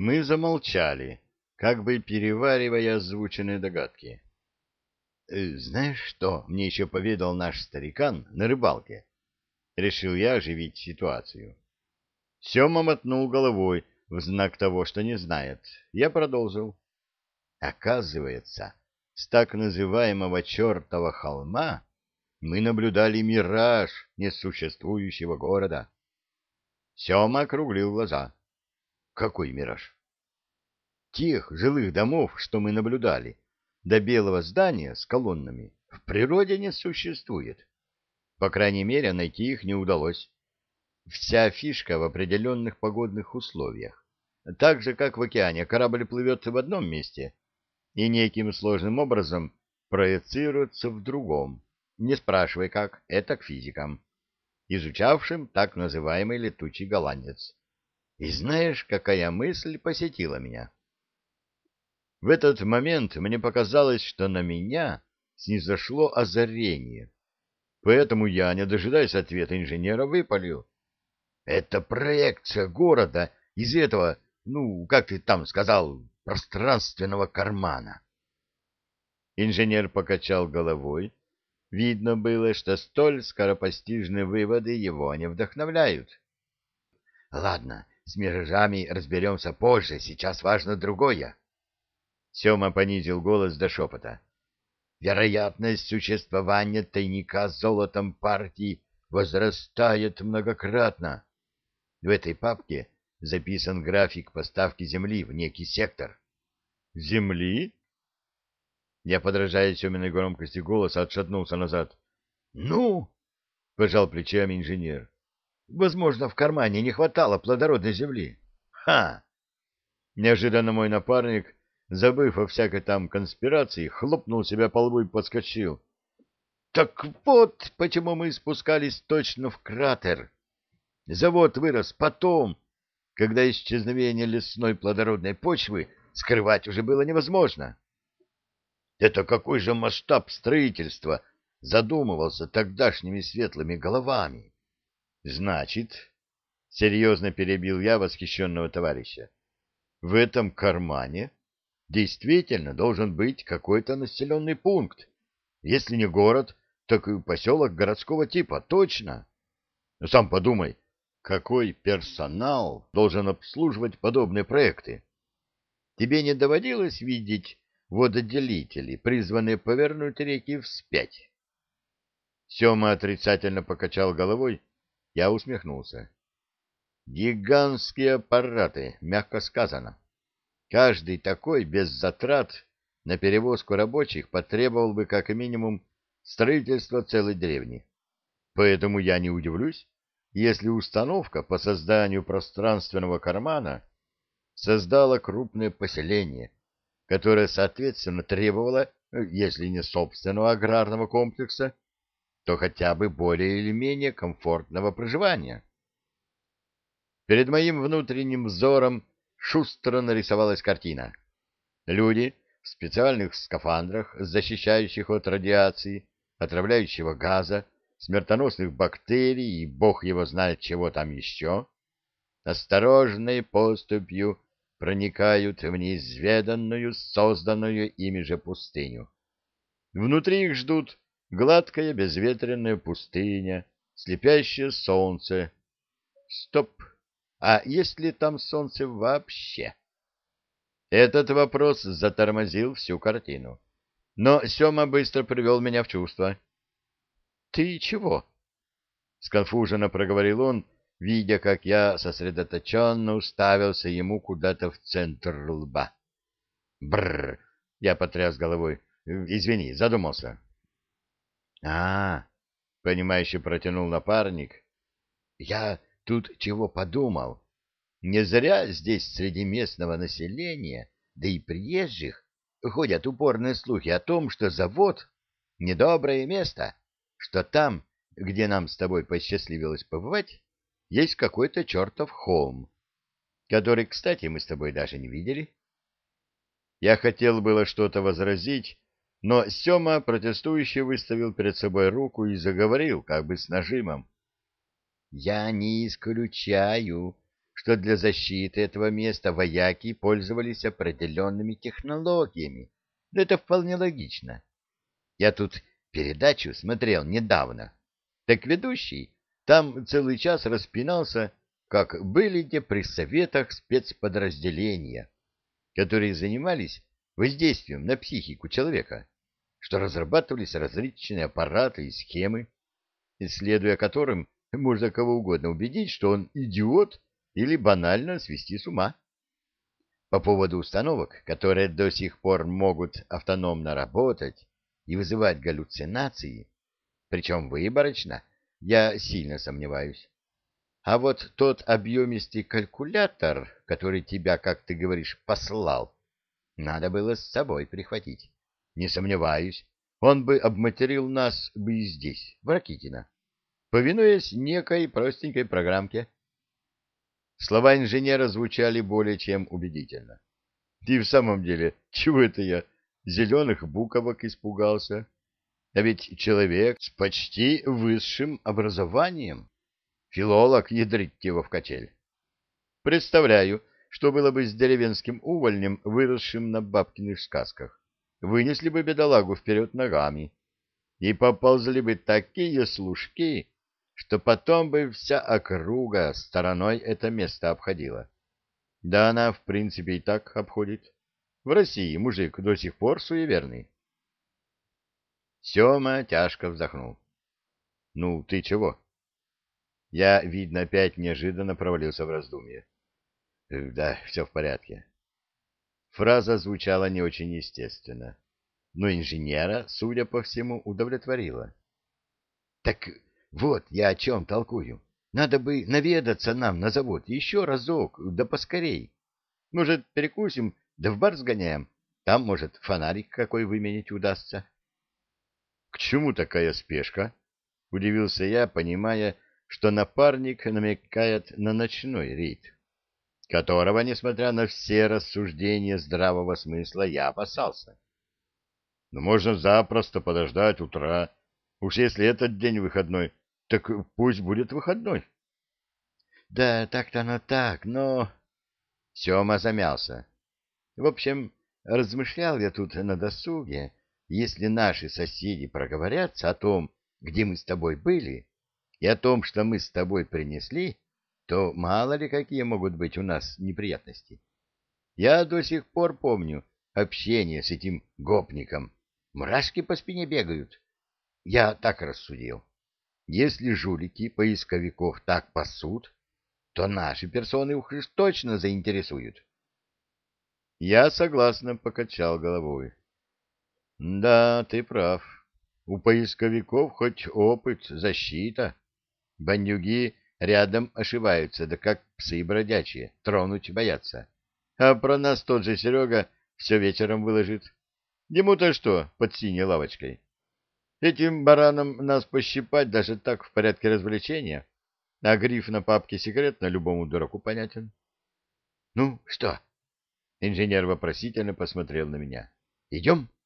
Мы замолчали, как бы переваривая озвученные догадки. «Э, «Знаешь, что мне еще поведал наш старикан на рыбалке?» Решил я оживить ситуацию. Сема мотнул головой в знак того, что не знает. Я продолжил. Оказывается, с так называемого чертова холма мы наблюдали мираж несуществующего города. Сема округлил глаза. Какой мираж? Тех жилых домов, что мы наблюдали, до белого здания с колоннами, в природе не существует. По крайней мере, найти их не удалось. Вся фишка в определенных погодных условиях. Так же, как в океане, корабль плывет в одном месте и неким сложным образом проецируется в другом. Не спрашивай как, это к физикам, изучавшим так называемый летучий голландец. И знаешь, какая мысль посетила меня? В этот момент мне показалось, что на меня снизошло озарение. Поэтому я, не дожидаясь ответа инженера, выпалил. Это проекция города из этого, ну, как ты там сказал, пространственного кармана. Инженер покачал головой. Видно было, что столь скоропостижные выводы его не вдохновляют. — Ладно, с миражами разберемся позже, сейчас важно другое. Сема понизил голос до шепота. Вероятность существования тайника с золотом партии возрастает многократно. В этой папке записан график поставки земли в некий сектор. Земли? Я, подражая Семиной громкости голоса, отшатнулся назад. Ну, пожал плечами инженер. Возможно, в кармане не хватало плодородной земли. Ха! Неожиданно мой напарник забыв о всякой там конспирации, хлопнул себя по лбу и подскочил. Так вот, почему мы спускались точно в кратер. Завод вырос потом, когда исчезновение лесной плодородной почвы скрывать уже было невозможно. Это какой же масштаб строительства задумывался тогдашними светлыми головами? Значит, серьезно перебил я восхищенного товарища, в этом кармане действительно должен быть какой-то населенный пункт. Если не город, так и поселок городского типа, точно. Но сам подумай, какой персонал должен обслуживать подобные проекты? Тебе не доводилось видеть вододелители, призванные повернуть реки вспять? Сема отрицательно покачал головой, я усмехнулся. Гигантские аппараты, мягко сказано. Каждый такой без затрат на перевозку рабочих потребовал бы как минимум строительства целой деревни. Поэтому я не удивлюсь, если установка по созданию пространственного кармана создала крупное поселение, которое, соответственно, требовало, если не собственного аграрного комплекса, то хотя бы более или менее комфортного проживания. Перед моим внутренним взором шустро нарисовалась картина. Люди в специальных скафандрах, защищающих от радиации, отравляющего газа, смертоносных бактерий и бог его знает чего там еще, осторожной поступью проникают в неизведанную, созданную ими же пустыню. Внутри их ждут гладкая безветренная пустыня, слепящее солнце. Стоп! А есть ли там солнце вообще? Этот вопрос затормозил всю картину. Но Сема быстро привел меня в чувство. — Ты чего? — сконфуженно проговорил он, видя, как я сосредоточенно уставился ему куда-то в центр лба. — Бррр! — я потряс головой. — Извини, задумался. — А, — понимающе протянул напарник. — Я Тут чего подумал? Не зря здесь среди местного населения, да и приезжих, ходят упорные слухи о том, что завод — недоброе место, что там, где нам с тобой посчастливилось побывать, есть какой-то чертов холм, который, кстати, мы с тобой даже не видели. Я хотел было что-то возразить, но Сема протестующе выставил перед собой руку и заговорил, как бы с нажимом. Я не исключаю, что для защиты этого места вояки пользовались определенными технологиями. Да это вполне логично. Я тут передачу смотрел недавно. Так ведущий там целый час распинался, как были те при советах спецподразделения, которые занимались воздействием на психику человека, что разрабатывались различные аппараты и схемы, исследуя которым можно кого угодно убедить, что он идиот или банально свести с ума. По поводу установок, которые до сих пор могут автономно работать и вызывать галлюцинации, причем выборочно, я сильно сомневаюсь. А вот тот объемистый калькулятор, который тебя, как ты говоришь, послал, надо было с собой прихватить. Не сомневаюсь, он бы обматерил нас бы и здесь, в Ракитино, повинуясь некой простенькой программке. Слова инженера звучали более чем убедительно. И в самом деле, чего это я зеленых буковок испугался? А ведь человек с почти высшим образованием. Филолог ядрить его в качель. Представляю, что было бы с деревенским увольнем, выросшим на бабкиных сказках. Вынесли бы бедолагу вперед ногами, и поползли бы такие служки, что потом бы вся округа стороной это место обходила. Да она, в принципе, и так обходит. В России мужик до сих пор суеверный. Сема тяжко вздохнул. — Ну, ты чего? Я, видно, опять неожиданно провалился в раздумье. — Да, все в порядке. Фраза звучала не очень естественно, но инженера, судя по всему, удовлетворила. — Так вот я о чем толкую. Надо бы наведаться нам на завод еще разок, да поскорей. Может, перекусим, да в бар сгоняем. Там, может, фонарик какой выменить удастся. —— К чему такая спешка? — удивился я, понимая, что напарник намекает на ночной рейд, которого, несмотря на все рассуждения здравого смысла, я опасался. Но можно запросто подождать утра. Уж если этот день выходной, так пусть будет выходной. — Да, так-то оно так, но... Сема замялся. В общем, размышлял я тут на досуге, если наши соседи проговорятся о том, где мы с тобой были, и о том, что мы с тобой принесли, то мало ли какие могут быть у нас неприятности. Я до сих пор помню общение с этим гопником. Мурашки по спине бегают. Я так рассудил. Если жулики поисковиков так пасут, то наши персоны уж точно заинтересуют. Я согласно покачал головой. Да, ты прав. У поисковиков хоть опыт, защита. Бандюги рядом ошибаются, да как псы бродячие, тронуть боятся. А про нас тот же Серега все вечером выложит. Ему-то что под синей лавочкой? Этим баранам нас пощипать даже так в порядке развлечения, а гриф на папке секретно любому дураку понятен. — Ну, что? — инженер вопросительно посмотрел на меня. — Идем? —